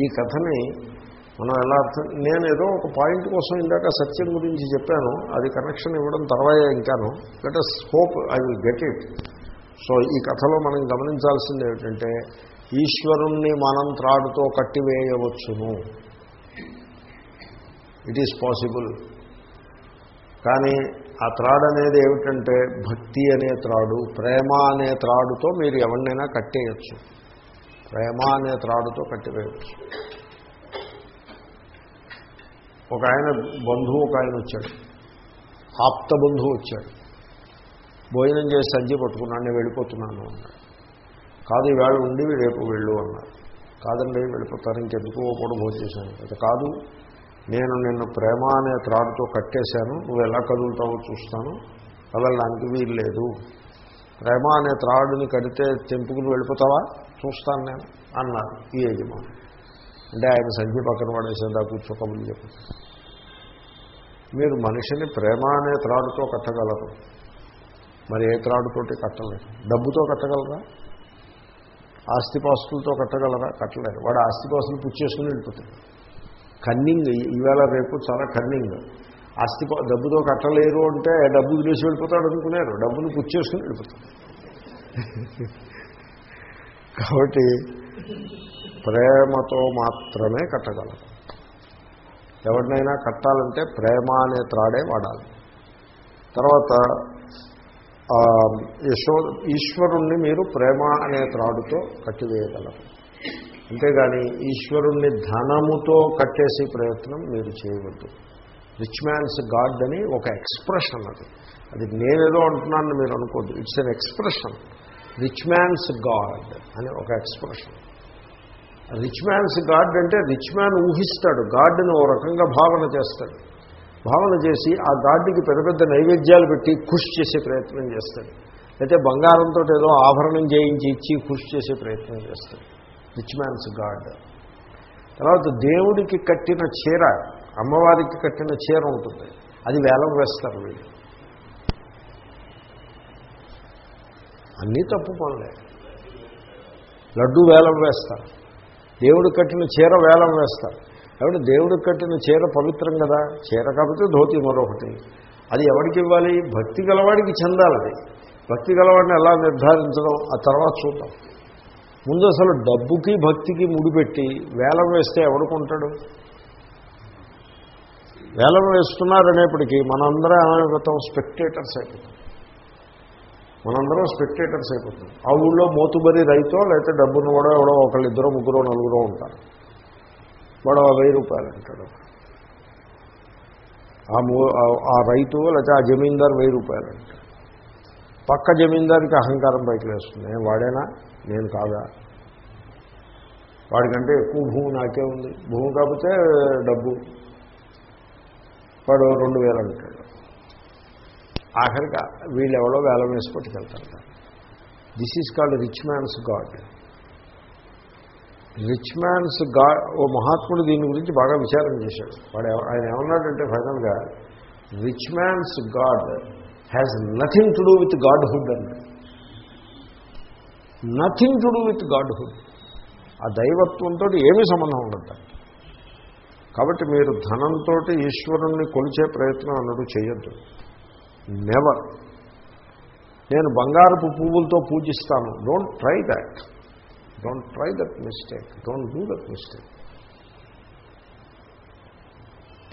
ఈ కథని మనం ఎలా అర్థం నేను ఏదో ఒక పాయింట్ కోసం ఇందాక సత్యం గురించి చెప్పాను. అది కనెక్షన్ ఇవ్వడం తర్వాత ఇంకాను. Let us hope I will get it so ఈ కథలో మనం గమనించాల్సింది ఏమిటంటే ఈశ్వరుణ్ణి మనం త్రాడుతో కట్టివేయవచ్చును. ఇట్ ఈస్ పాసిబుల్ కానీ ఆ త్రాడు అనేది ఏమిటంటే భక్తి అనే త్రాడు ప్రేమ అనే త్రాడుతో మీరు ఎవరినైనా కట్టేయచ్చు. ప్రేమ అనే త్రాడుతో కట్టివేయచ్చు. ఒక ఆయన బంధువు ఒక ఆయన వచ్చాడు. ఆప్త బంధువు వచ్చాడు. భోజనం చేసి సజ్జి పట్టుకున్నాను నేను వెళ్ళిపోతున్నాను అన్నాడు. కాదు ఈవేళ ఉండి రేపు వెళ్ళు అన్నారు కాదండి వెళ్ళిపోతారు ఇంకెందుకు? కూడా భోజనం చేశాను. అది కాదు నేను నిన్ను ప్రేమ అనే త్రాడుతో కట్టేశాను. నువ్వు ఎలా కదులుతావో చూస్తాను. కదలడానికి వీలు లేదు ప్రేమ అనే త్రాడుని కడితే తెంపుకుని వెళ్ళిపోతావా? చూస్తాను నేను అన్నాను ఈ యజమాని. అంటే ఆయన సంఖ్య పక్కన పడేసేదా కూర్చో కబుర్లు చెప్పు. మీరు మనిషిని ప్రేమ అనే త్రాడుతో కట్టగలరు. మరి ఏ త్రాడుతోటి కట్టలేరు డబ్బుతో కట్టగలరా? ఆస్తిపాస్తులతో కట్టగలరా? కట్టలేరు వాడు ఆస్తిపాస్తులు పుచ్చేసుకుని వెళ్ళిపోతాడు. కన్నింగ్ ఈవేళ రేపు చాలా కన్నింగ్. ఆస్తి డబ్బుతో కట్టలేరు అంటే డబ్బు వదిలేసి వెళ్ళిపోతాడు అనుకున్నారు డబ్బును పుచ్చేసుకుని వెళ్ళిపోతాడు. కాబట్టి ప్రేమతో మాత్రమే కట్టగలం. ఎవరినైనా కట్టాలంటే ప్రేమ అనే త్రాడే వాడాలి. తర్వాత యశో ఈశ్వరుణ్ణి మీరు ప్రేమ అనే త్రాడుతో కట్టివేయగలరు. అంతేగాని ఈశ్వరుణ్ణి ధనముతో కట్టేసే ప్రయత్నం మీరు చేయవద్దు. రిచ్ మ్యాన్స్ గాడ్ అని ఒక ఎక్స్ప్రెషన్ అది. అది నేనేదో అంటున్నానని మీరు అనుకోద్దు it's an expression. Rich man's god అని ఒక ఎక్స్ప్రెషన్. రిచ్ మ్యాన్స్ గాడ్ అంటే రిచ్ మ్యాన్ ఊహిస్తాడు గాడ్ని ఓ రకంగా భావన చేస్తాడు. భావన చేసి ఆ గాడ్కి పెద్ద పెద్ద నైవేద్యాలు పెట్టి ఖుష్ చేసే ప్రయత్నం చేస్తాడు. అయితే బంగారంతో ఏదో ఆభరణం చేయించి ఇచ్చి ఖుష్ చేసే ప్రయత్నం చేస్తాడు. Rich man's god. తర్వాత దేవుడికి కట్టిన చీర అమ్మవారికి కట్టిన చీర ఉంటుంది. అది వేలం వేస్తారు వీళ్ళు. అన్నీ తప్పు పనులే. లడ్డు వేలం వేస్తారు దేవుడు కట్టిన చీర వేలం వేస్తారు కాబట్టి దేవుడు కట్టిన చీర పవిత్రం కదా. చీర కాకపోతే ధోతి మరొకటి. అది ఎవరికి ఇవ్వాలి? భక్తి గలవాడికి చెందాలది భక్తి గలవాడిని ఎలా నిర్ధారించడం? ఆ తర్వాత చూద్దాం. ముందు అసలు డబ్బుకి భక్తికి ముడిపెట్టి వేలం వేస్తే ఎవడుకుంటాడు వేలం వేస్తున్నారనేప్పటికీ మనందరం ఏమైపోతాం స్పెక్టేటర్స్ అయిపోతాం. మనందరం స్పెక్టేటర్స్ అయిపోతుంది ఆ ఊళ్ళో మోతుబరి రైతో లేకపోతే డబ్బును కూడా ఎవడో ఒకళ్ళు ఇద్దరు ముగ్గురు నలుగురు ఉంటారు. వాడు ఆ వెయ్యి రూపాయలు అంటాడు. ఆ మూ ఆ రైతు లేకపోతే ఆ జమీందారు వెయ్యి రూపాయలు అంటాడు. పక్క జమీందారికి అహంకారం పైకి వేస్తుంది నేను వాడేనా? నేను కాదా? వాడికంటే ఎక్కువ భూమి నాకే ఉంది. భూమి కాకపోతే డబ్బు. వాడు రెండు వేలు అంటాడు. ఆఖరిగా వీళ్ళెవడో ఎవరో వేలం వేసి పట్టుకెళ్తారు. This is called rich man's god rich man's god ఓ మహాత్ముడు దీని గురించి బాగా విచారం చేశాడు. వాడు ఆయన ఏమన్నాడంటే ఫైనల్గా rich man's god has nothing to do with godhood అంటే nothing to do with godhood ఆ దైవత్వంతో ఏమీ సంబంధం ఉండదు. కాబట్టి మీరు ధనంతో ఈశ్వరుణ్ణి కొలిచే ప్రయత్నం అన్నట్టు చేయొద్దు. నెవర్ నేను బంగారపు పువ్వులతో పూజిస్తాను. Don't try that don't try that mistake don't do that mistake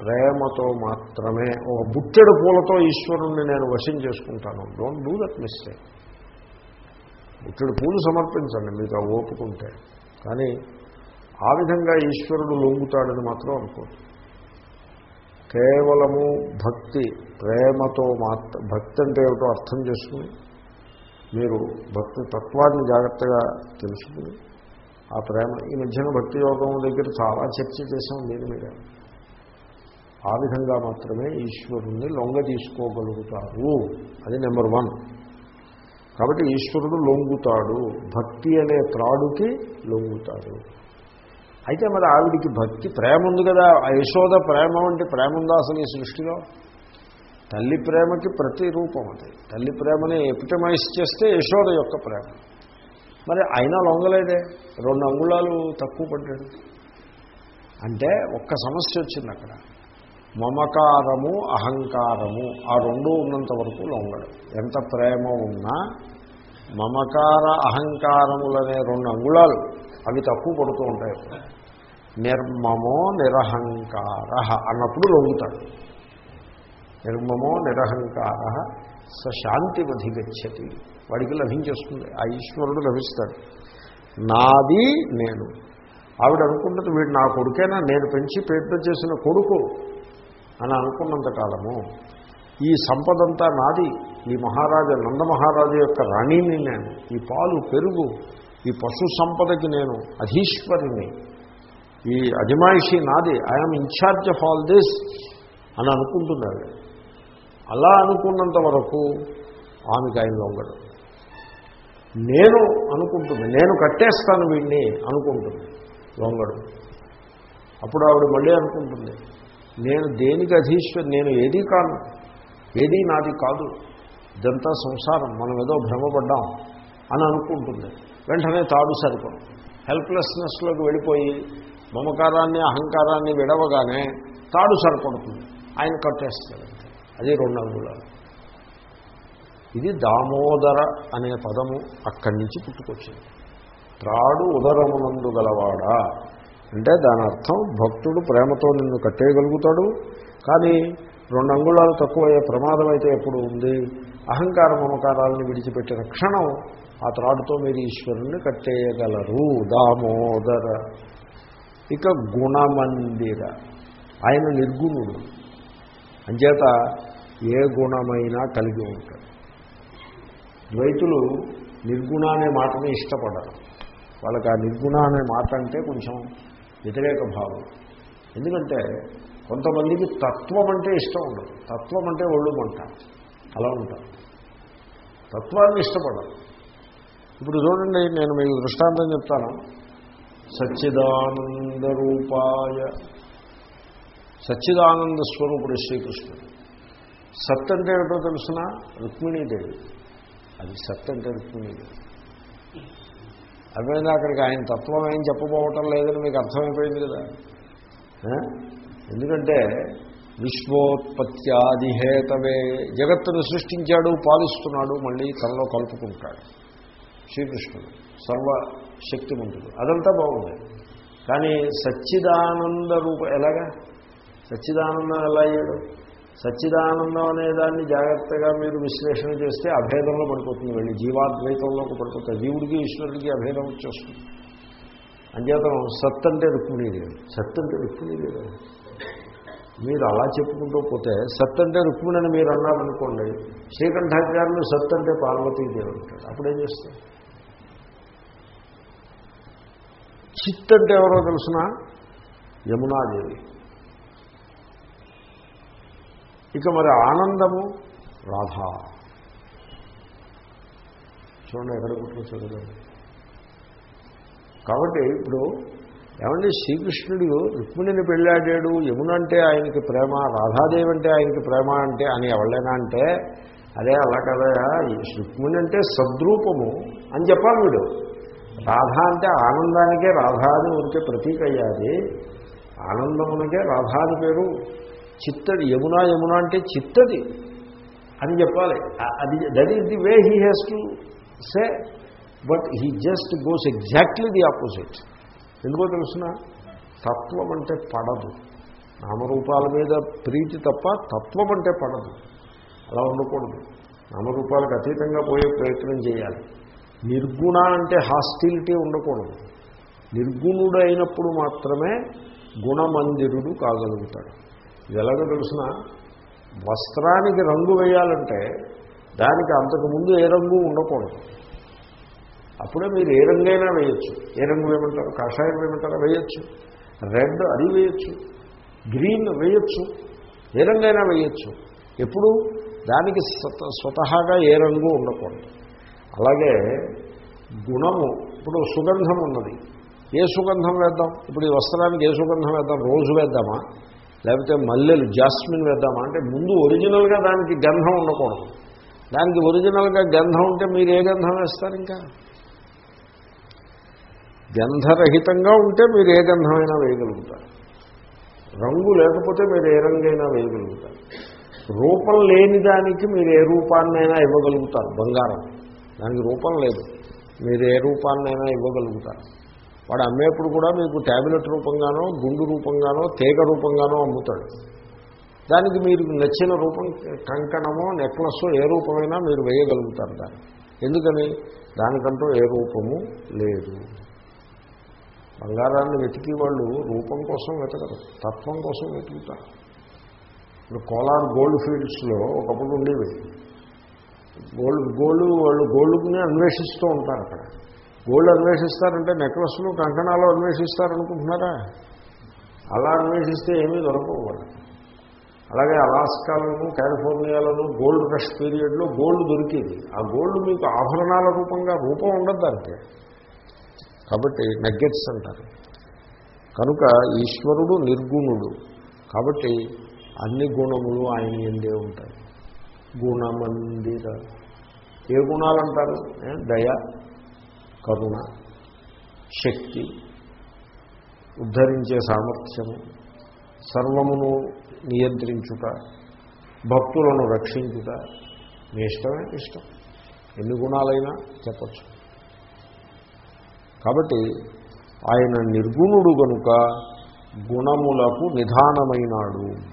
ప్రేమతో మాత్రమే ఒక బుట్టెడు పూలతో ఈశ్వరుణ్ణి నేను వశం చేసుకుంటాను. డోంట్ డూ దట్ మిస్టేక్ బుట్టెడు పూలు సమర్పించండి మీకు ఆ ఓపుకుంటే కానీ ఆ విధంగా ఈశ్వరుడు లొంగుతాడని మాత్రం అనుకోండి కేవలము భక్తి ప్రేమతో మాత్ర భక్తి అంటే ఏమిటో అర్థం చేసుకుని మీరు భక్తి తత్వాన్ని జాగ్రత్తగా తెలుసుకుని ఆ ప్రేమ ఈ మధ్యన భక్తి యోగం దగ్గర చాలా చర్చ చేసాం దీని మీద. ఆ విధంగా మాత్రమే ఈశ్వరుణ్ణి లొంగ తీసుకోగలుగుతారు. అది నెంబర్ వన్. కాబట్టి ఈశ్వరుడు లొంగుతాడు. భక్తి అనే త్రాడుకి లొంగుతాడు. అయితే మరి ఆవిడికి భక్తి ప్రేమ ఉంది కదా. ఆ యశోద ప్రేమ అంటే ప్రేమ ఉందా అసలు ఈ సృష్టిలో? తల్లి ప్రేమకి ప్రతిరూపం అది. తల్లి ప్రేమని ఎపిటమైజ్ చేస్తే యశోద యొక్క ప్రేమ. మరి అయినా లొంగలేదే? రెండు అంగుళాలు తక్కువ పడ్డాడు. అంటే ఒక్క సమస్య వచ్చింది అక్కడ. మమకారము అహంకారము ఆ రెండు ఉన్నంత వరకు లొంగడు. ఎంత ప్రేమ ఉన్నా మమకార అహంకారములనే రెండు అంగుళాలు అవి తక్కువ పడుతూ ఉంటాయి. నిర్మమో నిరహంకార అన్నప్పుడు లొంగుతాడు నిర్మమో నిరహంకార స శాంతివధి గచ్చతి వాడికి లభించేస్తుంది ఆ ఈశ్వరుడు లభిస్తాడు. నాది నేను. ఆవిడ అనుకుంటుంది వీడు నా కొడుకేనా? నేను పెంచి పెద్ద చేసిన కొడుకు అని అనుకున్నంత కాలము ఈ సంపదంతా నాది. ఈ మహారాజా నందమహారాజు యొక్క రాణిని నేను. ఈ పాలు పెరుగు. ఈ పశు సంపదకి నేను అధీశ్వరిని. ఈ అజమాయిషి నాది I'm incharge of all this అని అనుకుంటున్నాడు. అలా అనుకున్నంత వరకు ఆమెకు ఆయన లొంగడు నేను అనుకుంటుంది నేను కట్టేస్తాను వీడిని అనుకుంటుంది లొంగడు అప్పుడు ఆవిడ మళ్ళీ అనుకుంటుంది నేను దేనికి అధీశ్వరి నేను ఏదీ కాను ఏదీ నాది కాదు ఇదంతా సంసారం మనం ఏదో భ్రమపడ్డాం అని అనుకుంటుంది. వెంటనే తాడు సరిపడు. హెల్ప్లెస్నెస్లోకి వెళ్ళిపోయి మమకారాన్ని అహంకారాన్ని విడవగానే తాడు సరిపడుతుంది. ఆయన కట్టేస్తాడు. అది రెండు అంగుళాలు ఇది దామోదర అనే పదము అక్కడి నుంచి పుట్టుకొచ్చింది. త్రాడు ఉదరమునందు గలవాడా? అంటే దాని అర్థం భక్తుడు ప్రేమతో నిన్ను కట్టేయగలుగుతాడు. కానీ రెండు అంగుళాలు తక్కువయ్యే ప్రమాదం అయితే ఎప్పుడు ఉంది? అహంకార మమకారాలను విడిచిపెట్టిన క్షణం ఆ త్రాడుతో మీరు ఈశ్వరుణ్ణి కట్టేయగలరు. దామోదర. ఇక గుణమందిర. ఆయన నిర్గుణుడు. అంచేత ఏ గుణమైనా కలిగి ఉంటాడు. ద్వైతులు నిర్గుణ అనే మాటని ఇష్టపడరు. వాళ్ళకి ఆ నిర్గుణ అనే మాట అంటే కొంచెం వ్యతిరేక భావం. ఎందుకంటే కొంతమందికి తత్వం అంటే ఇష్టం ఉండదు. తత్వం అంటే ఒళ్ళు మంట. అలా ఉంటారు. తత్వాన్ని ఇష్టపడరు. ఇప్పుడు చూడండి నేను మీకు దృష్టాంతం చెప్తాను. సచ్చిదానంద రూపాయ సచ్చిదానంద స్వరూపుడు శ్రీకృష్ణుడు. సత్ అంటే ఏమిటో తెలుసిన? రుక్మిణీదేవి. అది సత్ అంటే రుక్మిణీదేవి. అర్థమైంది? అక్కడికి ఆయన తత్వం ఏం చెప్పబోవటం లేదని మీకు అర్థమైపోయింది కదా? ఎందుకంటే విశ్వోత్పత్యాదిహేతవే జగత్తును సృష్టించాడు పాలిస్తున్నాడు మళ్ళీ తనలో కలుపుకుంటాడు. శ్రీకృష్ణుడు. సర్వశక్తిమంతుడు. అదంతా బాగుంది. కానీ సచ్చిదానంద రూప ఎలాగా? సచ్చిదానందం ఎలా అయ్యాడు? సచ్చిదానందం అనే దాన్ని జాగ్రత్తగా మీరు విశ్లేషణ చేస్తే అభేదంలో పడిపోతుంది వెళ్ళి. జీవాద్వైతంలోకి పడిపోతుంది. జీవుడికి ఈశ్వరుడికి అభేదం వచ్చేస్తుంది. అంచేతం సత్ అంటే రుక్మిణీదేవి. సత్ అంటే రుక్మిణీదేవి. మీరు అలా చెప్పుకుంటూ పోతే సత్ అంటే రుక్మిణి అని మీరు అన్నారనుకోండి శ్రీకంఠాచార్యులు సత్ అంటే పార్వతీదేవి అంటాడు అప్పుడేం చేస్తారు? చిత్ అంటే ఎవరో తెలుసిన? యమునాదేవి. ఇక మరి ఆనందము? రాధా. చూడండి ఎక్కడ కూర్చోండి కాబట్టి ఇప్పుడు ఏమంటే శ్రీకృష్ణుడు రుక్మిణిని పెళ్ళాడాడు యమున అంటే ఆయనకి ప్రేమ రాధాదేవి అంటే ఆయనకి ప్రేమ అంటే అని ఎవళ్ళైనా అంటే అదే అలా కదా రుక్మిణి అంటే సద్రూపము అని చెప్పాలి వీడు. రాధ అంటే ఆనందానికే రాధా అని ఉంటే ప్రతీక అయ్యాది. ఆనందమునికే రాధా అని పేరు. చిత్తది యమున యమున అంటే చిత్తది అని చెప్పాలి. అది that is the way he has to say but he just goes exactly the opposite ఎందుకో తెలుసిన? తత్వం అంటే పడదు. నామరూపాల మీద ప్రీతి తప్ప తత్వం అంటే పడదు. అలా ఉండకూడదు. నామరూపాలకు అతీతంగా పోయే ప్రయత్నం చేయాలి. నిర్గుణ అంటే హాస్టిలిటీ ఉండకూడదు. నిర్గుణుడు అయినప్పుడు మాత్రమే గుణమందిరుడు కాగలుగుతాడు. ఇది ఎలాగో తెలిసిన? వస్త్రానికి రంగు వేయాలంటే దానికి అంతకుముందు ఏ రంగు ఉండకూడదు. అప్పుడే మీరు ఏ రంగైనా వేయచ్చు. ఏ రంగు వేయమంటారు? కాషాయం వేయమంటారా? వేయచ్చు. రెడ్ అది వేయచ్చు. గ్రీన్ వేయచ్చు. ఏ రంగైనా వేయచ్చు. ఎప్పుడు? దానికి స్వతహాగా ఏ రంగు ఉండకూడదు. అలాగే గుణము ఇప్పుడు సుగంధం ఉన్నది. ఏ సుగంధం వేద్దాం? ఇప్పుడు ఈ వస్త్రానికి ఏ సుగంధం వేద్దాం? రోజు వేద్దామా? లేకపోతే మల్లెలు జాస్మిన్ వేద్దామా? అంటే ముందు ఒరిజినల్గా దానికి గంధం ఉండకూడదు. దానికి ఒరిజినల్గా గంధం ఉంటే మీరు ఏ గంధం వేస్తారు ఇంకా? గంధరహితంగా ఉంటే మీరు ఏ గంధమైనా వేయగలుగుతారు. రంగు లేకపోతే మీరు ఏ రంగైనా వేయగలుగుతారు. రూపం లేని దానికి మీరు ఏ రూపాన్నైనా ఇవ్వగలుగుతారు బంగారం. దానికి రూపం లేదు. మీరు ఏ రూపాన్నైనా ఇవ్వగలుగుతారు. వాడు అమ్మేప్పుడు కూడా మీకు ట్యాబ్లెట్ రూపంగానో గుండు రూపంగానో తీగ రూపంగానో అమ్ముతాడు. దానికి మీరు నచ్చిన రూపం కంకణమో నెక్లెస్ ఏ రూపమైనా మీరు వేయగలుగుతారు దాన్ని. ఎందుకని? దానికంటూ ఏ రూపము లేదు. బంగారాన్ని వెతికి వాళ్ళు రూపం కోసం వెతకరు తత్వం కోసం వెతుకుతారు. ఇప్పుడు కోలార్ గోల్డ్ ఫీల్డ్స్లో ఒకప్పుడు ఉండేవి. గోల్డ్ గోల్డ్ వాళ్ళు గోల్డ్ని అన్వేషిస్తూ ఉంటారు అక్కడ. గోల్డ్ అన్వేషిస్తారంటే నెక్లెస్లు కంకణాలు అన్వేషిస్తారనుకుంటున్నారా? అలా అన్వేషిస్తే ఏమీ దొరకవు అలాగే అలాస్కాలను కాలిఫోర్నియాలను గోల్డ్ రష్ పీరియడ్లో గోల్డ్ దొరికేది. ఆ గోల్డ్ మీకు ఆభరణాల రూపంగా రూపం ఉండదు దానికి. కాబట్టి నగ్గెట్స్ అంటారు. కనుక ఈశ్వరుడు నిర్గుణుడు. కాబట్టి అన్ని గుణములు ఆయన ఎందే ఉంటాయి. గుణమందిర. ఏ గుణాలు అంటారు దయ కరుణ శక్తి ఉద్ధరించే సామర్థ్యము సర్వమును నియంత్రించుట భక్తులను రక్షించుట. మీ ఇష్టమే ఇష్టం. ఎన్ని గుణాలైనా చెప్పచ్చు. కాబట్టి ఆయన నిర్గుణుడు గనుక గుణములకు నిధానమైనాడు.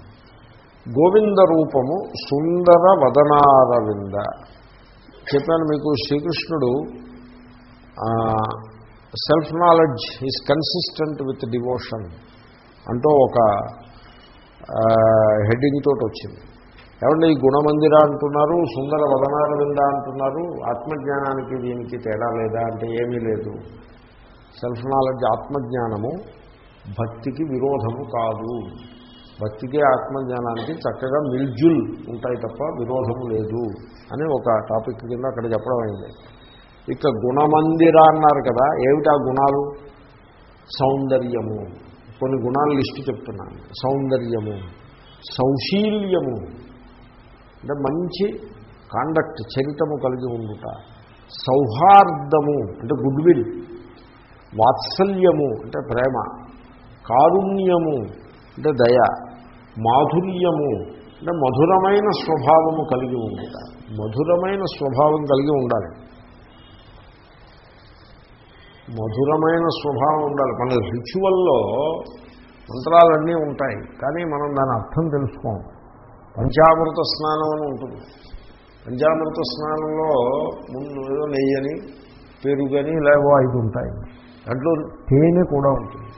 గోవింద రూపము సుందర వదనారవింద. చెప్పాను మీకు శ్రీకృష్ణుడు self knowledge is consistent with devotion అంటూ ఒక హెడ్డింగ్ తోటి వచ్చింది. ఏమంటే ఈ గుణమందిర అంటున్నారు సుందర వదనారవింద అంటున్నారు ఆత్మజ్ఞానానికి దీనికి తేడా లేదా అంటే ఏమీ లేదు. సెల్ఫ్ నాలెడ్జ్ ఆత్మజ్ఞానము భక్తికి విరోధము కాదు. భక్తికి ఆత్మజ్ఞానానికి చక్కగా మిల్జుల్ ఉంటాయి తప్ప విరోధము లేదు అని ఒక టాపిక్ కింద అక్కడ చెప్పడం అయింది. ఇక గుణమందిర అన్నారు కదా ఏమిటా గుణాలు? సౌందర్యము. కొన్ని గుణాలు లిస్టు చెప్తున్నాను. సౌందర్యము సౌశీల్యము. అంటే మంచి కాండక్ట్ చరితము కలిగి ఉండుట. సౌహార్దము అంటే గుడ్ విల్ వాత్సల్యము అంటే ప్రేమ. కారుణ్యము అంటే దయ. మాధుర్యము అంటే మధురమైన స్వభావము కలిగి ఉండుట మధురమైన స్వభావం కలిగి ఉండాలి. మధురమైన స్వభావం ఉండాలి. మన రిచువల్లో మంత్రాలన్నీ ఉంటాయి. కానీ మనం దాని అర్థం తెలుసుకోం. పంచామృత స్నానం అని ఉంటుంది. పంచామృత స్నానంలో ముందు ఏదో నెయ్యని పెరుగని లేవో ఐదు ఉంటాయి. దాంట్లో తేనె కూడా ఉంటుంది.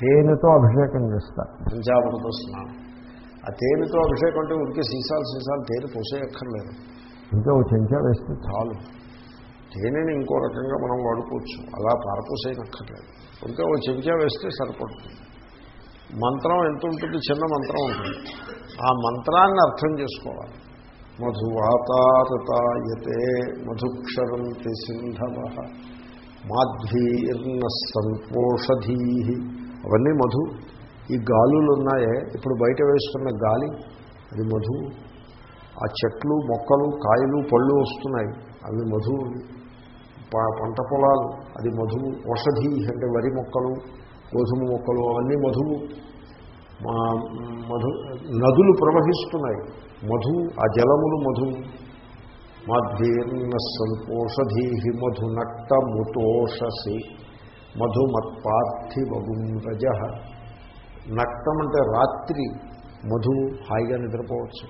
తేనెతో అభిషేకం చేస్తారు. పంచామృత స్నానం. ఆ తేనెతో అభిషేకం అంటే ఉడికే సీసాలు సీసాలు తేనె పోసేయక్కర్లేదు. ఇంకా ఒక చెంచా వేస్తే చాలు. తేనెని ఇంకో రకంగా మనం వాడుకోవచ్చు. అలా పారపోసేయనక్కర్లేదు ఇంకా ఒక చెంచా వేస్తే సరిపడుతుంది. మంత్రం ఎంత ఉంటుంది? చిన్న మంత్రం ఉంటుంది. ఆ మంత్రాన్ని అర్థం చేసుకోవాలి. మధువాతారతాయతే మధుక్షరంతి సింధవ మాధ్వీర్న సంతోషధీ అవన్నీ మధు. ఈ గాలులు ఉన్నాయే? ఇప్పుడు బయట వేసుకున్న గాలి అది మధు ఆ చెట్లు మొక్కలు కాయలు పళ్ళు వస్తున్నాయి. అవి మధువు. పంట పొలాలు అది మధువు. ఔషధి అంటే వరి మొక్కలు గోధుమ మొక్కలు అవన్నీ మధువు. మా మధు నదులు ప్రవహిస్తున్నాయి. మధు ఆ జలములు మధు మాధ్యీర్ణ సంతోషధీ మధునక్త ముతోషసి మధుమత్పార్థివగుం రజ నక్తం అంటే రాత్రి మధు హాయిగా నిద్రపోవచ్చు.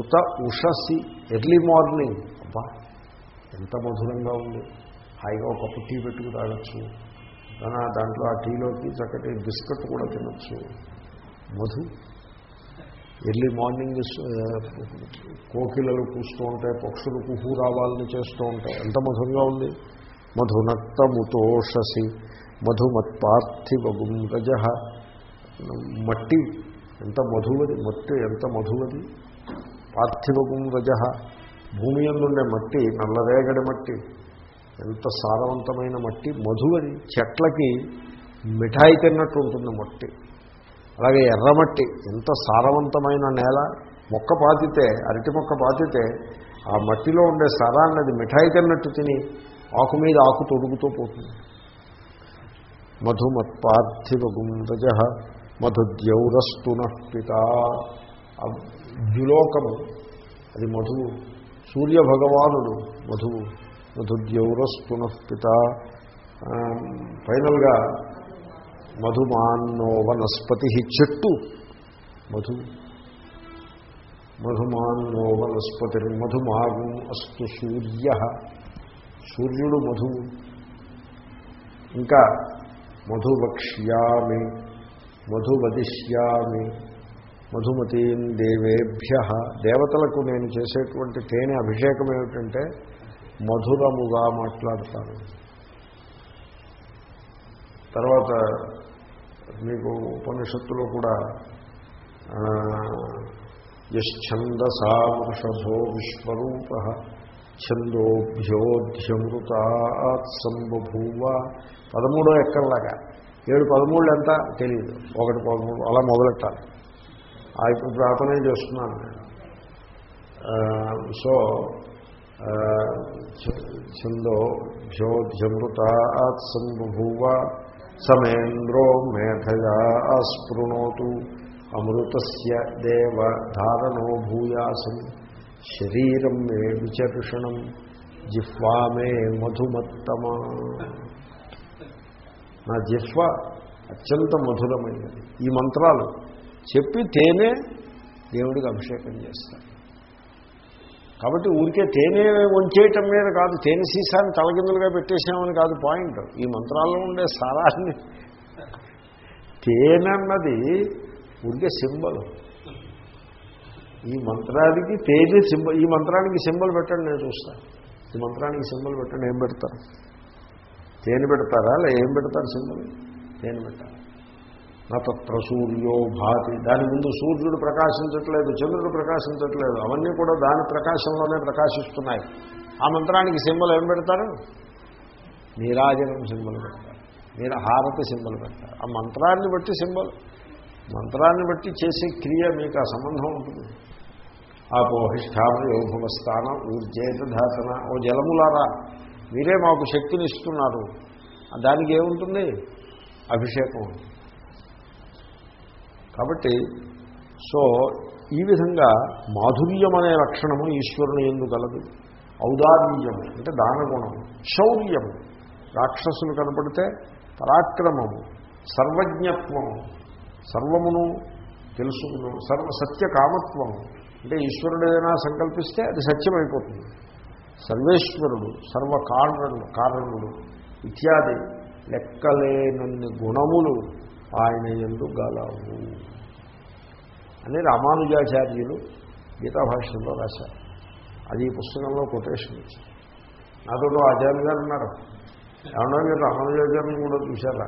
ఉత ఉషసి ఎర్లీ మార్నింగ్. అబ్బా ఎంత మధురంగా ఉంది. హాయిగా ఒక కప్పు టీ పెట్టుకు తాగొచ్చు. దాంట్లో ఆ టీలోకి చక్కటి బిస్కెట్ కూడా తినచ్చు. మధు ఎర్లీ మార్నింగ్ కోకిలలు కూస్తూ ఉంటాయి పక్షులు కుహూరావాలని చేస్తూ ఉంటాయి ఎంత మధురంగా ఉంది. మధునక్తముతోషసి మధుమత్పార్థివగుం గజ. మట్టి ఎంత మధువది మట్టి ఎంత మధువది? పార్థివగుం రజ. భూమి ఎందుండే మట్టి నల్లరేగడి మట్టి. ఎంత సారవంతమైన మట్టి మధువది. చెట్లకి మిఠాయి తిన్నట్టు ఉంటుంది మట్టి. అలాగే ఎర్రమట్టి ఎంత సారవంతమైన నేల. మొక్క పాతితే అరటి మొక్క పాతితే ఆ మట్టిలో ఉండే సారాన్ని అది మిఠాయి తిన్నట్టు తిని ఆకు మీద ఆకు తొడుగుతూ పోతుంది. మధుమత్పార్థివగుం రజ. మధుద్యౌరస్తు పిత. ద్యులోకము అది మధువు సూర్యభగవానుడు మధువు మధుద్యౌరస్తు పిత. ఫైనల్గా మధుమాన్నో వనస్పతి చెట్టు మధు మధుమాన్నో వనస్పతి మధుమాగు అస్తు సూర్య. సూర్యుడు మధువు. ఇంకా మధువక్ష్యామి మధువదిష్యామి. మధుమతీం దేవేభ్య. దేవతలకు నేను చేసేటువంటి తేనె అభిషేకం ఏమిటంటే మధురముగా మాట్లాడతాను. తర్వాత మీకు ఉపనిషత్తులో కూడా యశ్చందసా వృషభో విశ్వరూప ఛందోభ్యోధ్యమృతాత్ సంబభూవ పదమూడో ఎక్కర్లాగా. ఏడు పదమూడు ఎంత? తెలియదు ఒకటి పదమూడు. అలా మొదలెట్టాలి. ఆ ఇప్పుడు ప్రార్థనే చేస్తున్నాను? నేను సో ఛందో భ్యోధ్యమృతాత్ సంబభూవ సమేంద్రో మేధయా స్పృణోతు అమృతస్య దేవ ధారణో భూయాసం శరీరం మే విచర్షణం జిహ్వా మే మధుమత్తమా. నా జిహ్వ అత్యంత మధురమైనది. ఈ మంత్రాలు చెప్పి తేనె దేవుడికి అభిషేకం చేస్తాను కాబట్టి ఊరికే తేనె వంచేయటం మీద కాదు తేనె సీసాన్ని తలగిందులుగా పెట్టేసామని కాదు పాయింట్. ఈ మంత్రాల్లో ఉండే సారాన్ని తేనె అన్నది ఊరికే సింబల్. ఈ మంత్రానికి తేనె సింబల్ ఈ మంత్రానికి సింబల్ పెట్టండి నేను చూస్తాను ఈ మంత్రానికి సింబల్ పెట్టండి ఏం పెడతారు? తేనె పెడతారా లే ఏం పెడతారు సింబల్ తేనె పెట్టాలి. నా సూర్యో భాతి. దాని ముందు సూర్యుడు ప్రకాశించట్లేదు చంద్రుడు ప్రకాశించట్లేదు. అవన్నీ కూడా దాని ప్రకాశంలోనే ప్రకాశిస్తున్నాయి. ఆ మంత్రానికి సింబల్ ఏం పెడతారు? నీరాజనం సింబల్ పెడతారు. నీర హారతి సింబల్ పెడతారు. ఆ మంత్రాన్ని బట్టి సింబల్ మంత్రాన్ని బట్టి చేసే క్రియ మీకు ఆ సంబంధం ఉంటుంది. ఆపోహిష్టాన యోభవస్థాన ఊర్జేత ధాతన. ఓ జలములారా మీరే మాకు శక్తిని ఇస్తున్నారు. దానికి ఏముంటుంది? అభిషేకం కాబట్టి సో ఈ విధంగా మాధుర్యం అనే లక్షణము ఈశ్వరుని ఎందు కలదు. ఔదార్యం అంటే దానగుణము. శౌర్యము రాక్షసులు కనపడితే పరాక్రమము సర్వజ్ఞత్వము సర్వమును తెలుసుకును సర్వ సత్య కామత్వము అంటే ఈశ్వరుడు ఏదైనా సంకల్పిస్తే అది సత్యమైపోతుంది. సర్వేశ్వరుడు సర్వకారణుడు కారణుడు ఇత్యాది లెక్కలేనన్ని గుణములు ఆయన ఎందు గలవు అని రామానుజాచార్యులు గీతాభాష్యంలో రాశారు. అది ఈ పుస్తకంలో కొటేషన్ ఇచ్చారు నాతో ఆచార్య గారు ఉన్నారు. ఏమన్నా మీరు రామానుజాచార్యులు కూడా చూశారా?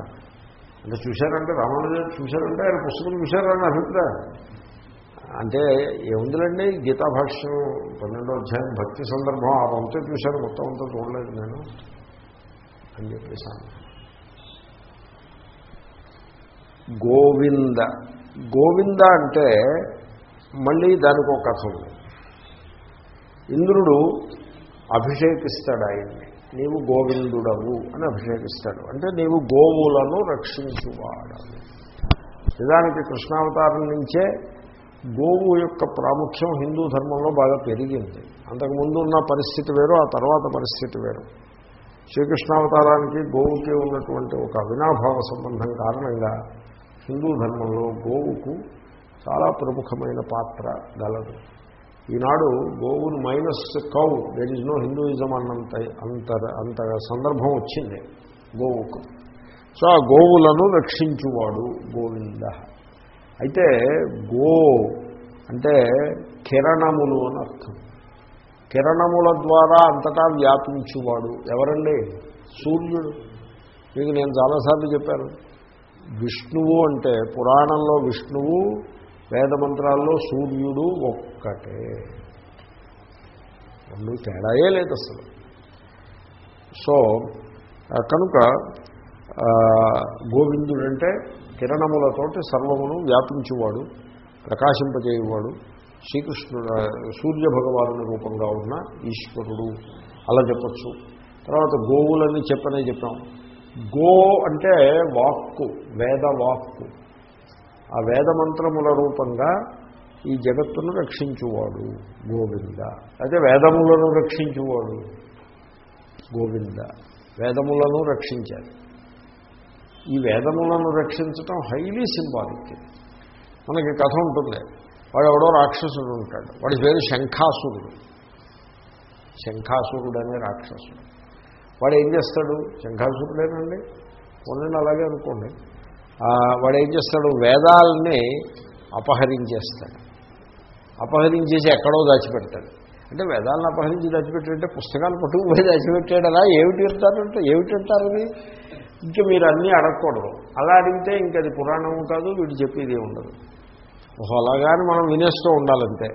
అంటే చూశారంటే రామానుజాచార్య చూశారంటే ఆయన పుస్తకం చూశారని అభిప్రాయం. అంటే ఏముందిలండి? గీతాభాష్యం పన్నెండో అధ్యాయం భక్తి సందర్భం ఆ వంతే చూశాను మొత్తం అంతా చూడలేదు నేను. అని చెప్పేసాను గోవింద. గోవింద అంటే మళ్ళీ దానికి ఒక కథ ఉంది. ఇంద్రుడు అభిషేకిస్తాడు ఆయన్ని. నీవు గోవిందుడవు అని అభిషేకిస్తాడు. అంటే నీవు గోవులను రక్షించువాడవు. నిజానికి కృష్ణావతారం నుంచే గోవు యొక్క ప్రాముఖ్యం హిందూ ధర్మంలో బాగా పెరిగింది. అంతకుముందు ఉన్న పరిస్థితి వేరు ఆ తర్వాత పరిస్థితి వేరు. శ్రీకృష్ణావతారానికి గోవుకి ఉన్నటువంటి ఒక అవినాభావ సంబంధం కారణంగా హిందూ ధర్మంలో గోవుకు చాలా ప్రముఖమైన పాత్ర గలదు. ఈనాడు గోవును minus cow there is no Hinduism అన్నంత అంత అంత సందర్భం వచ్చింది గోవుకు. సో ఆ గోవులను రక్షించువాడు గోవింద. అయితే గో అంటే కిరణములు అని అర్థం. కిరణముల ద్వారా అంతటా వ్యాపించువాడు ఎవరండి? సూర్యుడు. మీకు నేను చాలాసార్లు చెప్పాను. విష్ణువు అంటే పురాణంలో విష్ణువు వేదమంత్రాల్లో సూర్యుడు ఒక్కటే. రెండు తేడాయే లేదు అసలు. సో కనుక గోవిందుడంటే కిరణములతోటి సర్వమును వ్యాపించేవాడు ప్రకాశింపజేయవాడు శ్రీకృష్ణుడు సూర్య భగవాను రూపంగా ఉన్న ఈశ్వరుడు. అలా చెప్పచ్చు. తర్వాత గోవులని చెప్పనే చెప్పాం. గో అంటే వాక్కు వేద వాక్కు. ఆ వేదమంత్రముల రూపంగా ఈ జగత్తును రక్షించువాడు గోవింద. అయితే వేదములను రక్షించువాడు గోవింద. వేదములను రక్షించాలి. ఈ వేదములను రక్షించటం హైలీ సింబాలిక్ మనకి కథ ఉంటుంది. వాడు ఎవడో రాక్షసుడు ఉంటాడు. వాడి పేరు శంఖాసురుడు. శంఖాసురుడు అనే రాక్షసుడు. వాడు ఏం చేస్తాడు? శంఖాసురుడేనండి. ఉండండి అలాగే అనుకోండి. వాడు ఏం చేస్తాడు? వేదాలని అపహరించేస్తాడు. అపహరించేసి ఎక్కడో దాచిపెడతాడు. అంటే వేదాలను అపహరించి దాచిపెట్టాడంటే పుస్తకాలు పట్టుకుపోయి దాచిపెట్టాడలా? ఏమిటి అంటారంటే ఏమిటి అంటారని ఇంకా మీరు అన్నీ అడగకూడదు. అలా అడిగితే ఇంకా అది పురాణం కాదు వీడు చెప్పేది ఉండదు. ఓహో అలాగాని మనం వినేస్తూ ఉండాలంతే.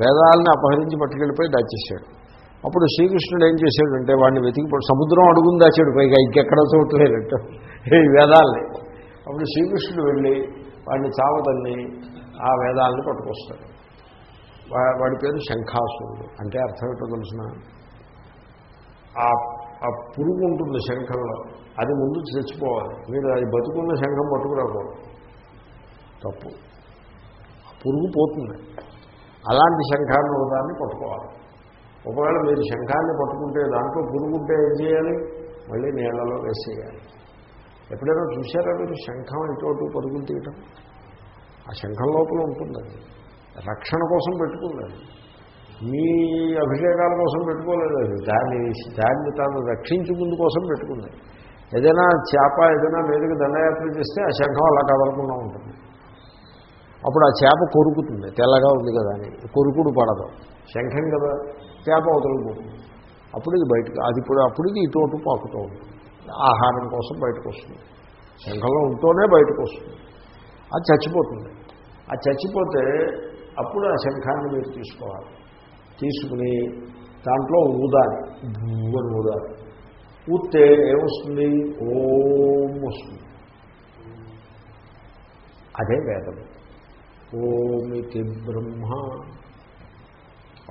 వేదాలని అపహరించి పట్టుకెళ్ళిపోయి దాచేశాడు. అప్పుడు శ్రీకృష్ణుడు ఏం చేశాడంటే వాడిని వెతికి సముద్రం అడుగుని దాచాడు పైగా ఇంకెక్కడ చోటు ఈ వేదాల్ని. అప్పుడు శ్రీకృష్ణుడు వెళ్ళి వాడిని చావదన్ని ఆ వేదాలని పట్టుకొస్తాడు. వాడి పేరు శంఖాసురుడు. అంటే అర్థం ఏంటో తెలుసిన? ఆ ఆ పురుగు ఉంటుంది శంఖంలో. అది ముందు చచ్చిపోవాలి. మీరు అది బతుకున్న శంఖం పట్టుకురాకూడదు. తప్పు. పురుగు పోతుంది. అలాంటి శంఖాన్ని ఒకదాన్ని పట్టుకోవాలి. ఒకవేళ మీరు శంఖాన్ని పట్టుకుంటే దాంట్లో పురుగు ఉంటే ఏం చేయాలి? మళ్ళీ నీళ్ళలో వేసేయాలి. ఎప్పుడైనా చూసారా మీరు శంఖం ఇటువంటి పరుగులు తీయటం? ఆ శంఖం లోపల ఉంటుంది రక్షణ కోసం పెట్టుకుంది మీ అభిషేకాల కోసం పెట్టుకోలేదు అది. దాన్ని దాన్ని తాను రక్షించుకుందు కోసం పెట్టుకుంది. ఏదైనా చేప ఏదైనా మీదకి దండయాత్ర చేస్తే ఆ శంఖం అలా కదలకుండా ఉంటుంది. అప్పుడు ఆ చేప కొరుకుతుంది. తెల్లగా ఉంది కదా అని. కొరుకుడు పడదు. శంఖం కదా. చేప వదలకపోతుంది అప్పుడు ఇది బయటకు అది ఇప్పుడు అప్పటికి ఇటు అటు పాకుతూ ఉంటుంది ఆహారం కోసం బయటకు వస్తుంది. శంఖంలో ఉంటూనే బయటకు వస్తుంది. అది చచ్చిపోతుంది. ఆ చచ్చిపోతే అప్పుడు ఆ శంఖాన్ని మీరు తీసుకోవాలి. తీసుకుని దాంట్లో ఊదాలి. భూవని ఊదాలి. పూర్తే ఏమొస్తుంది? ఓం వస్తుంది. అదే వేదం. ఓమితి బ్రహ్మ.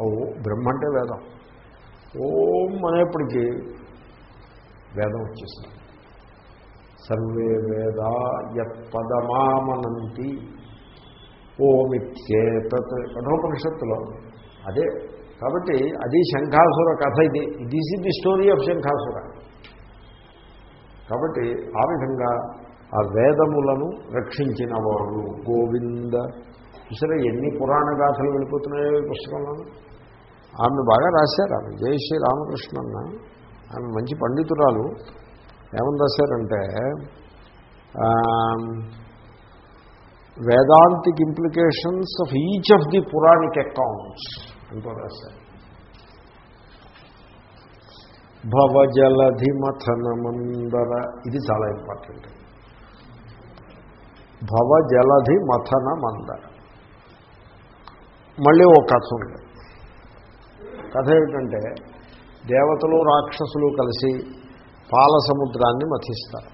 ఓ బ్రహ్మ అంటే వేదం. ఓం అనేప్పటికీ వేదం వచ్చేసింది. సర్వే వేదా యత్పదమామనంతి ఓమిత్యేతత్ కఠోపనిషత్తులో అదే. కాబట్టి అది శంఖాసుర కథ ఇది. This is the story of Shankhasura. కాబట్టి ఆ విధంగా ఆ వేదములను రక్షించిన వారు గోవింద. చూసారా ఎన్ని పురాణ గాథలు వెళ్ళిపోతున్నాయో ఈ పుస్తకంలో ఆమె బాగా రాశారు ఆమె జయశ్రీ రామకృష్ణన్న. ఆమె మంచి పండితురాలు. ఏమని రాశారంటే Vedantic implications of each of the Puranic accounts అంటూ రాశారు. భవజలధిమథనమందర. ఇది చాలా ఇంపార్టెంట్. భవజలధి మథన మందర మళ్ళీ ఒక కథ ఉంది. కథ ఏమిటంటే దేవతలు రాక్షసులు కలిసి పాల సముద్రాన్ని మథిస్తారు.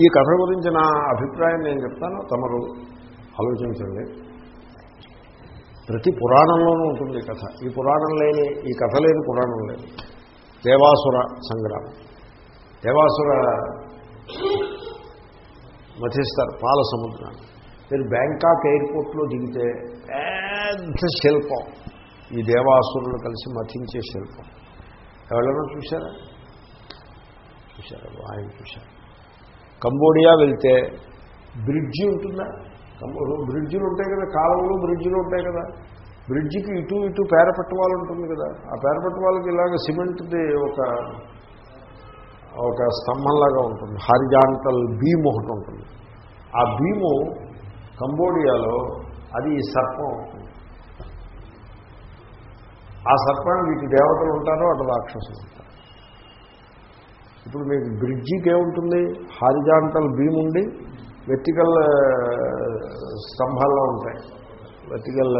ఈ కథ గురించి నా అభిప్రాయం నేను చెప్తాను. తమరు ఆలోచించండి. ప్రతి పురాణంలోనూ ఉంటుంది ఈ కథ. ఈ పురాణం లేని ఈ కథ లేని పురాణం లేదు. దేవాసుర సంగ్రామం. దేవాసుర మధిస్తారు పాల సముద్రాన్ని మీరు బ్యాంకాక్ ఎయిర్పోర్ట్లో దిగితే పెద్ద శిల్పం. ఈ దేవాసురులు కలిసి మథించే శిల్పం. ఎవరైనా చూశారా? చూశారా? ఆయన చూశారు. కంబోడియా వెళ్తే బ్రిడ్జి ఉంటుందా? బ్రిడ్జిలు ఉంటాయి కదా కాలంలో బ్రిడ్జిలు ఉంటాయి కదా. బ్రిడ్జికి ఇటు ఇటు పేరపెట్టవాలు ఉంటుంది కదా. ఆ పేరపెట్టవాళ్ళకి ఇలాగ సిమెంట్ది ఒక ఒక స్తంభంలాగా ఉంటుంది. హారిజాంటల్ బీమ్ ఒకటి ఉంటుంది. ఆ బీము కంబోడియాలో అది ఈ సర్పం అవుతుంది. ఆ సర్పానికి ఇటు దేవతలు ఉంటారో అటు రాక్షసులు ఉంటారు. ఇప్పుడు మీకు బ్రిడ్జికి ఏముంటుంది? హారిజాంటల్ బీమ్ ఉండి వెర్టికల్ uh, స్తంభాల్లో ఉంటాయి. వెర్టికల్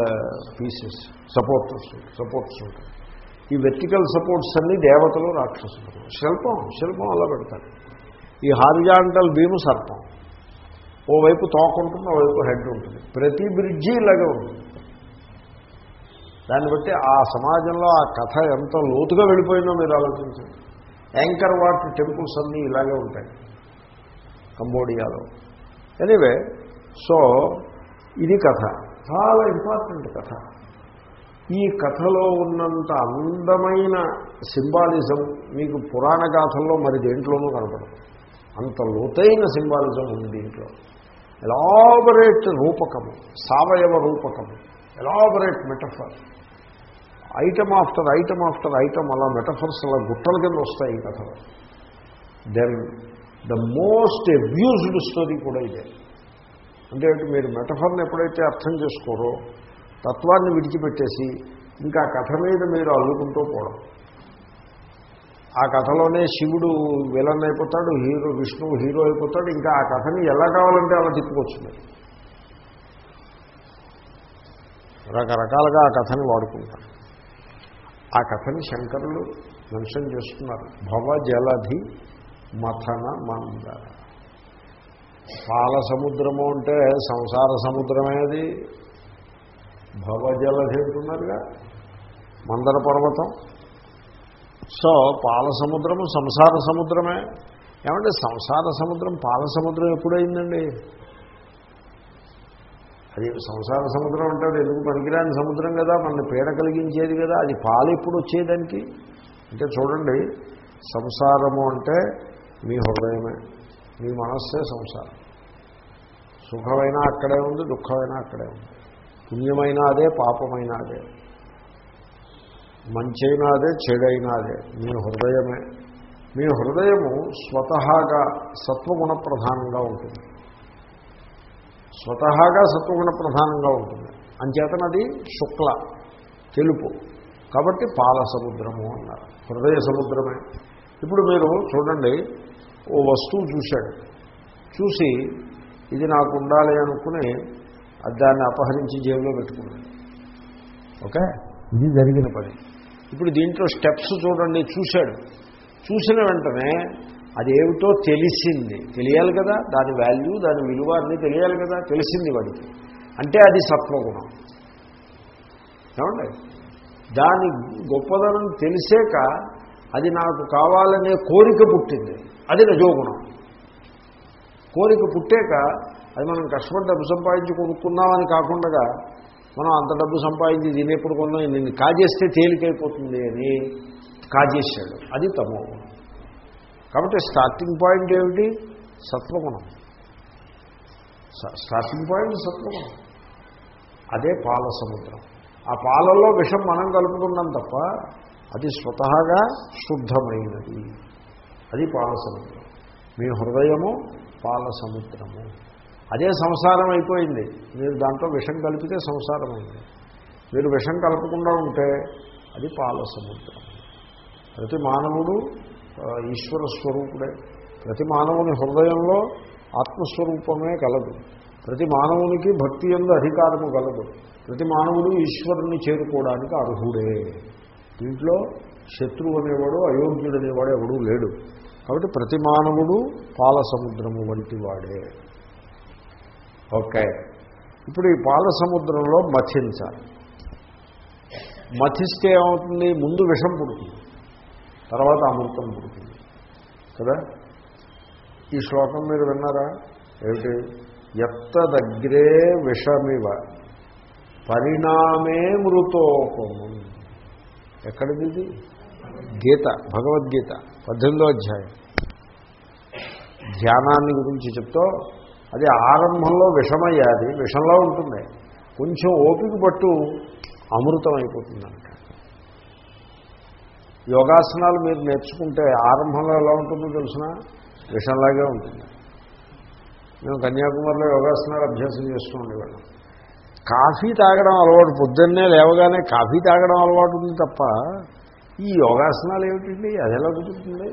పీసెస్ సపోర్ట్స్ సపోర్ట్స్ ఉంటాయి ఈ వెర్టికల్ సపోర్ట్స్ అన్ని దేవతలు రాక్షసులు. శిల్పం శిల్పం అలా పెడతారు. ఈ హారిజాంటల్ భీము సర్పం. ఓవైపు తోక ఉంటుంది ఓవైపు హెడ్ ఉంటుంది. ప్రతి బ్రిడ్జి ఇలాగే ఉంటుంది. దాన్ని బట్టి ఆ సమాజంలో ఆ కథ ఎంత లోతుగా వెళ్ళిపోయిందో మీరు ఆలోచించండి. యాంకర్ వాట్ టెంపుల్స్ అన్నీ ఇలాగే ఉంటాయి. కంబోడియాలో ఎనీవే సో ఇది కథ. చాలా ఇంపార్టెంట్ కథ. ఈ కథలో ఉన్నంత అందమైన సింబాలిజం మీకు పురాణ గాథల్లో మరి దేంట్లోనూ కనపడదు. అంత లోతైన సింబాలిజం ఉంది దీంట్లో. ఎలాబరేట్ రూపకము సావయవ రూపకము elaborate metaphor item after item after item అలా మెటఫర్స్ అలా గుట్టల కింద వస్తాయి ఈ కథలో. Then the most abused story కూడా ఇదే. అంటే మీరు మెటఫర్ని ఎప్పుడైతే అర్థం చేసుకోరో తత్వాన్ని విడిచిపెట్టేసి ఇంకా కథ మీద మీరు అల్లుకుంటూ పోవడం. ఆ కథలోనే శివుడు విలన్ అయిపోతాడు హీరో విష్ణువు హీరో అయిపోతాడు ఇంకా ఆ కథని ఎలా కావాలంటే అలా తిప్పుకోవచ్చు మీరు. రకరకాలుగా ఆ కథని వాడుకుంటారు. ఆ కథని శంకరులు మెన్షన్ చేస్తున్నారు. భవ జలధి మథన మంద పాల సముద్రము అంటే సంసార సముద్రమేది భవజలధి అంటున్నారుగా? మందర పర్వతం. సో పాల సముద్రము సంసార సముద్రమే. ఏమంటే సంసార సముద్రం పాల సముద్రం ఎప్పుడైందండి? అది సంసార సముద్రం అంటే ఎందుకు పనికిరాని సముద్రం కదా? మన పీడ కలిగించేది కదా? అది పాలు ఎప్పుడు వచ్చేదానికి? అంటే చూడండి సంసారము అంటే మీ హృదయమే మీ మనస్సే సంసారం. సుఖమైనా అక్కడే ఉంది దుఃఖమైనా అక్కడే ఉంది. పుణ్యమైనా అదే పాపమైనా అదే. మంచైనా అదే చెడైనా అదే. మీ హృదయమే. మీ హృదయము స్వతహాగా సత్వగుణ ప్రధానంగా ఉంటుంది. స్వతహాగా సత్వగుణ ప్రధానంగా ఉంటుంది. అంచేతనది శుక్ల తెలుపు. కాబట్టి పాల సముద్రము అన్నారు. హృదయ సముద్రమే. ఇప్పుడు మీరు చూడండి ఓ వస్తువు చూశాడు. చూసి ఇది నాకు ఉండాలి అనుకుని దాన్ని అపహరించి జేబులో పెట్టుకున్నాడు. ఓకే? ఇది జరిగిన పని. ఇప్పుడు దీంట్లో స్టెప్స్ చూడండి చూశాడు. చూసిన వెంటనే అదేమిటో తెలిసింది. తెలియాలి కదా దాని వాల్యూ దాని విలువ అన్నీ తెలియాలి కదా తెలిసింది వాడికి. అంటే అది సత్వగుణం. ఏమండి? దాని గొప్పదనం తెలిసాక అది నాకు కావాలనే కోరిక పుట్టింది. అది రజోగుణం. కోరిక పుట్టాక అది మనం కష్టపడి డబ్బు సంపాదించి కొనుక్కున్నామని కాకుండా మనం అంత డబ్బు సంపాదించి దీని ఎప్పుడు కొన్నాం నిన్ను కాజేస్తే తేలికైపోతుంది అని కాజేశాడు. అది తమో కాబట్టి స్టార్టింగ్ పాయింట్ ఏమిటి? సత్వగుణం. స్టార్టింగ్ పాయింట్ సత్వగుణం. అదే పాల సముద్రం. ఆ పాలల్లో విషం మనం కలుపుకున్నాం తప్ప అది స్వతహాగా శుద్ధమైనది. అది పాలసముద్రం. మీ హృదయము పాల సముద్రము అదే సంసారం అయిపోయింది. మీరు దాంట్లో విషం కలిపితే సంసారమైంది. మీరు విషం కలపకుండా ఉంటే అది పాల సముద్రం ప్రతి మానవుడు ఈశ్వర స్వరూపుడే. ప్రతి మానవుని హృదయంలో ఆత్మస్వరూపమే కలదు. ప్రతి మానవునికి భక్తి ఎందు అధికారము కలదు. ప్రతి మానవుడు ఈశ్వరుని చేరుకోవడానికి అర్హుడే. దీంట్లో శత్రువు అనేవాడు అయోగ్యుడు అనేవాడు ఎవడూ లేడు. కాబట్టి ప్రతి మానవుడు పాల సముద్రము వంటి వాడే ఓకే. ఇప్పుడు ఈ పాల సముద్రంలో మథించాలి. మథిస్తే ఏమవుతుంది? ముందు విషం పుడుతుంది. తర్వాత అమృతం పుడుతుంది. కదా? ఈ శ్లోకం మీరు విన్నారా? ఏమిటి? ఎత్తదగ్రే విషమివ పరిణామే మృతోపము. ఎక్కడిది ఇది? గీత భగవద్గీత పద్దెనిమిదో అధ్యాయం. ధ్యానాన్ని గురించి చెప్తూ అది ఆరంభంలో విషమయ్యాది విషంలో ఉంటుంది. కొంచెం ఓపిక పట్టు అమృతం అయిపోతుందంట యోగాసనాలు మీరు నేర్చుకుంటే ఆరంభంలో ఎలా ఉంటుందో తెలిసిన? విషంలాగే ఉంటుంది. మేము కన్యాకుమారిలో యోగాసనాలు అభ్యాసం చేస్తూ ఉండేవాళ్ళం. కాఫీ తాగడం అలవాటు పొద్దున్నే లేవగానే కాఫీ తాగడం అలవాటు ఉంది తప్ప ఈ యోగాసనాలు ఏమిటండి? అది ఎలా కుదురుతుంది?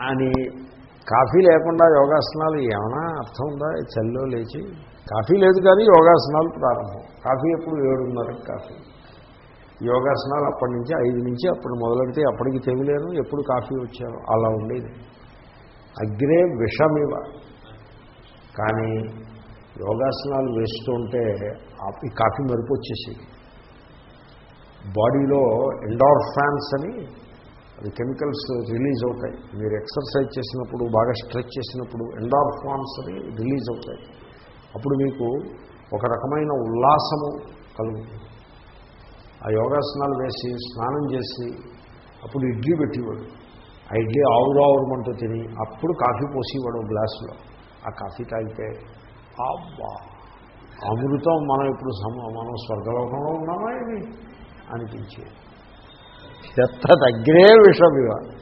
అని కాఫీ లేకుండా యోగాసనాలు ఏమైనా అర్థం ఉందా? చల్లో లేచి. కాఫీ లేదు కానీ యోగాసనాలు ప్రారంభం. కాఫీ ఎప్పుడు ఏడున్నరకు కాఫీ. యోగాసనాలు అప్పటి నుంచి ఐదు నుంచి అప్పుడు మొదలెడితే అప్పటికి తెగులేను ఎప్పుడు కాఫీ వచ్చాను. అలా ఉండేది. అగ్రే విషమివ. కానీ యోగాసనాలు వేస్తుంటే ఈ కాఫీ మెరుపు వచ్చేసేది. బాడీలో ఎండార్ఫాన్స్ అని అది కెమికల్స్ రిలీజ్ అవుతాయి. మీరు ఎక్సర్సైజ్ చేసినప్పుడు బాగా స్ట్రెచ్ చేసినప్పుడు ఎండార్ఫాన్స్ అని రిలీజ్ అవుతాయి. అప్పుడు మీకు ఒక రకమైన ఉల్లాసము కలుగుతుంది. ఆ యోగాసనాలు వేసి స్నానం చేసి అప్పుడు ఇడ్లీ పెట్టేవాడు. ఆ ఇడ్లీ ఆవురావురమంటూ తిని అప్పుడు కాఫీ పోసేవాడు గ్లాసులో. ఆ కాఫీ తాగితే అబ్బా! అమృతం మనం ఇప్పుడు మనం స్వర్గలోకంలో ఉన్నామా ఇది అనిపించేది. చెత్త దగ్గరే విషమివ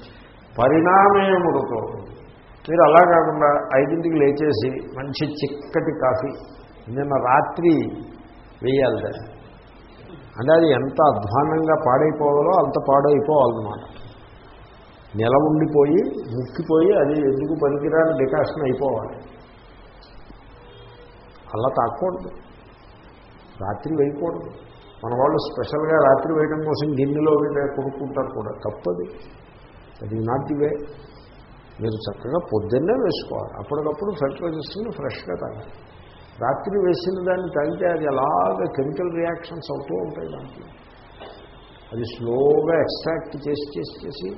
పరిణామే మృతం మీరు అలా కాకుండా ఐదింటికి లేచేసి మంచి చిక్కటి కాఫీ నిన్న రాత్రి వేయాలి దాన్ని అంటే అది ఎంత అధ్వానంగా పాడైపోవాలో అంత పాడైపోవాలన్నమాట. నెల ఉండిపోయి ముక్కిపోయి అది ఎందుకు పనికిరాని డికాషన్ అయిపోవాలి. అలా తాకూడదు. రాత్రి వేయకూడదు. మన వాళ్ళు స్పెషల్గా రాత్రి వేయడం కోసం గిన్నెలో కొనుక్కుంటారు కూడా. తప్పది. అది నాట్ ది వే మీరు చక్కగా పొద్దున్నే వేసుకోవాలి. అప్పటికప్పుడు ఫెర్టిలైజర్స్ని చేసుకుని ఫ్రెష్గా తాగాలి. రాత్రి వేసిన దాన్ని తాగితే అది అలాగే కెమికల్ రియాక్షన్స్ అవుతూ ఉంటాయి దాంట్లో. అది స్లోగా ఎక్స్ట్రాక్ట్ చేసి చేసి చేసి.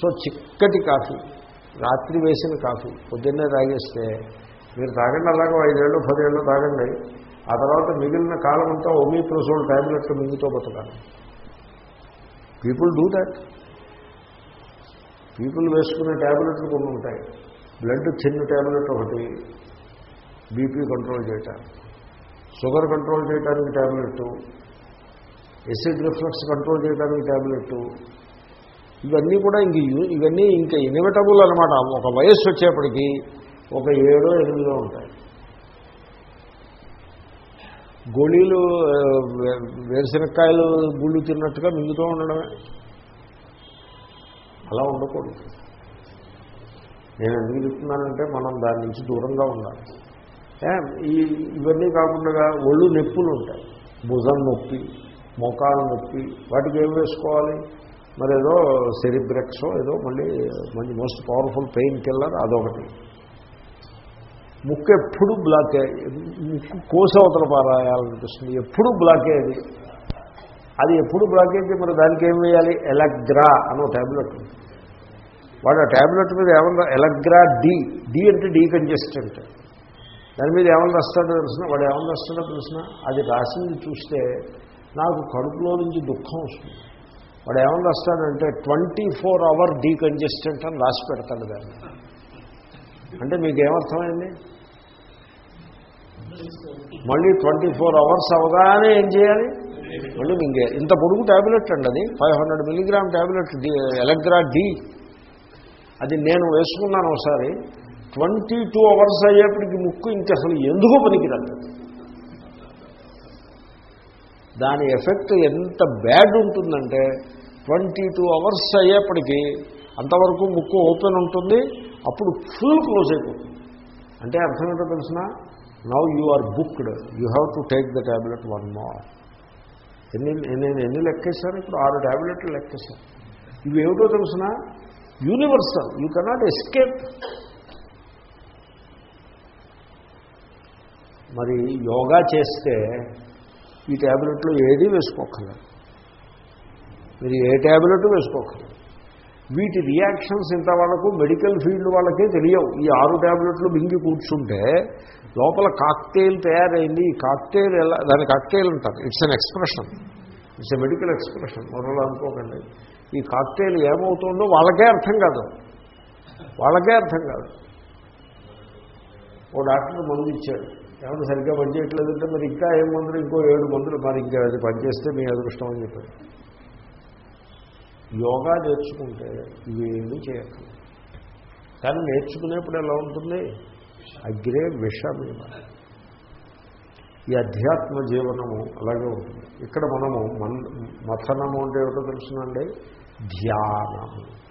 సో చిక్కటి కాఫీ రాత్రి వేసిన కాఫీ పొద్దున్నే తాగేస్తే మీరు తాగండి అలాగే ఐదేళ్ళు పదేళ్ళు తాగండి. ఆ తర్వాత మిగిలిన కాలం అంతా ఒమీప్రోజోల్ ట్యాబ్లెట్ మింగుతో బతకాలి. పీపుల్ డూ దాట్ పీపుల్ వేసుకునే ట్యాబ్లెట్లు కొన్ని ఉంటాయి. బ్లడ్ చిన్న ట్యాబ్లెట్ ఒకటి బీపీ కంట్రోల్ చేయటానికి. షుగర్ కంట్రోల్ చేయడానికి ట్యాబ్లెట్ ఎసిడ్ రిఫ్లెక్స్ కంట్రోల్ చేయడానికి ట్యాబ్లెట్ ఇవన్నీ కూడా ఇంక ఇవన్నీ ఇంకా ఇన్విటబుల్ అనమాట ఒక వయస్సు వచ్చేప్పటికీ ఒక ఏడో ఎనిమిదో ఉంటాయి. గోళీలు వేరుశనక్కాయలు గుళ్ళు తిన్నట్టుగా మింగుతూ ఉండడమే. అలా ఉండకూడదు. నేను ఎందుకు చెప్తున్నానంటే మనం దాని నుంచి దూరంగా ఉండాలి. ఈ ఇవన్నీ కాకుండా ఒళ్ళు నొప్పులు ఉంటాయి. భుజం నొప్పి మోకాలు నొప్పి వాటికి ఏం వేసుకోవాలి? మరి ఏదో సెరిబ్రెక్సో ఏదో మళ్ళీ మంచి మోస్ట్ పవర్ఫుల్ పెయిన్ కిల్లర్ అదొకటి. ముక్కు ఎప్పుడు బ్లాకే ముక్కు కోసవతల పారాయాలనిపిస్తుంది. ఎప్పుడు బ్లాకే అది. అది ఎప్పుడు బ్లాక్ అయితే మరి దానికి ఏం వేయాలి? ఎలగ్రా అనో ట్యాబ్లెట్ వాడు ఆ ట్యాబ్లెట్ మీద ఏమన్నా ఎలగ్రా డి డి అంటే డీ కంజెస్టెంట్ దాని మీద ఏమన్నా రాస్తాడో తెలిసిన? వాడు ఏమన్నా రాస్తాడో తెలిసిన? అది రాసింది చూస్తే నాకు కడుపులో నుంచి దుఃఖం వస్తుంది. వాడు ఏమన్నా రాస్తాడంటే ట్వంటీ ఫోర్ అవర్ డీకంజెస్టెంట్ అని రాసి పెడతాడు దాన్ని. అంటే మీకు ఏమర్థమైంది మళ్ళీ ట్వంటీ ఫోర్ అవర్స్ అవగానే ఏం చేయాలి? మళ్ళీ ఇంకే. ఇంత పొడుగు ట్యాబ్లెట్ అండి అది. Five hundred milligram tablet D Allegra D. అది నేను వేసుకున్నాను ఒకసారి. ట్వంటీ టూ అవర్స్ అయ్యేప్పటికి ముక్కు ఇంక అసలు ఎందుకు పనికిరాదు. దాని ఎఫెక్ట్ ఎంత బ్యాడ్ ఉంటుందంటే ట్వంటీ టూ అవర్స్ అయ్యేప్పటికీ అంతవరకు ముక్కు ఓపెన్ ఉంటుంది అప్పుడు ఫుల్ క్లోజ్ అయిపోతుంది. అంటే అర్థం ఏంటో తెలిసిన? Now you are booked you have to take the tablet one more ఎన్ని నేను ఎన్ని లెక్కేశాను ఇప్పుడు ఆరు ట్యాబ్లెట్లు లెక్కేశాను ఇవి ఏమిటో తెలిసిన? యూనివర్సల్ యూ కెనాట్ ఎస్కేప్ మరి యోగా చేస్తే ఈ ట్యాబ్లెట్లు ఏది వేసుకోకలేదు మీరు ఏ ట్యాబ్లెట్ వేసుకోకలేదు వీటి రియాక్షన్స్ ఇంత వాళ్ళకు మెడికల్ ఫీల్డ్ వాళ్ళకే తెలియవు. ఈ ఆరు ట్యాబ్లెట్లు మింగి కూర్చుంటే లోపల కాక్టెయిల్ తయారైంది. ఈ కాక్టెయిల్ ఎలా దాని కాక్టెయిల్ అంటారు. It's an expression it's a medical expression మరోలా అనుకోకండి. ఈ కాక్టెయిల్ ఏమవుతుందో వాళ్ళకే అర్థం కాదు. వాళ్ళకే అర్థం కాదు. ఓ డాక్టర్ మందు ఇచ్చాడు. ఏమన్నా సరిగ్గా పనిచేయట్లేదంటే మరి ఇంకా ఏం మందులు? ఇంకో ఏడు మందులు. మరి ఇంకా అది పనిచేస్తే మీ అదృష్టం అని చెప్పాడు. యోగా నేర్చుకుంటే ఇవేమీ చేయక్కర్లేదు. కానీ నేర్చుకునేప్పుడు ఎలా ఉంటుంది? అగ్రే విషమేమ ఈ అధ్యాత్మ జీవనము అలాగే ఉంటుంది. ఇక్కడ మనము మన్ మథనము అంటే ఏమిటో తెలుసునండి? ధ్యానము.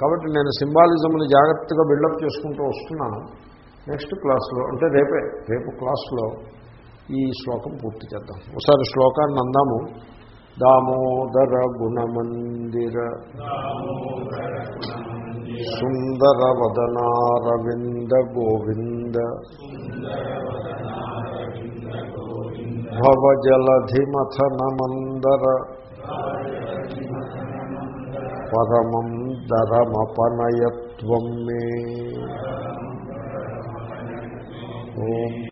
కాబట్టి నేను సింబాలిజంని జాగ్రత్తగా బిల్డప్ చేసుకుంటూ వస్తున్నాను. నెక్స్ట్ క్లాస్లో అంటే రేపే రేపు క్లాస్లో ఈ శ్లోకం పూర్తి చేద్దాం. ఒకసారి శ్లోకాన్ని అందాము. దామోదర గుణమందిర సుందర వదనారవింద గోవింద భవజలధిమథనమందర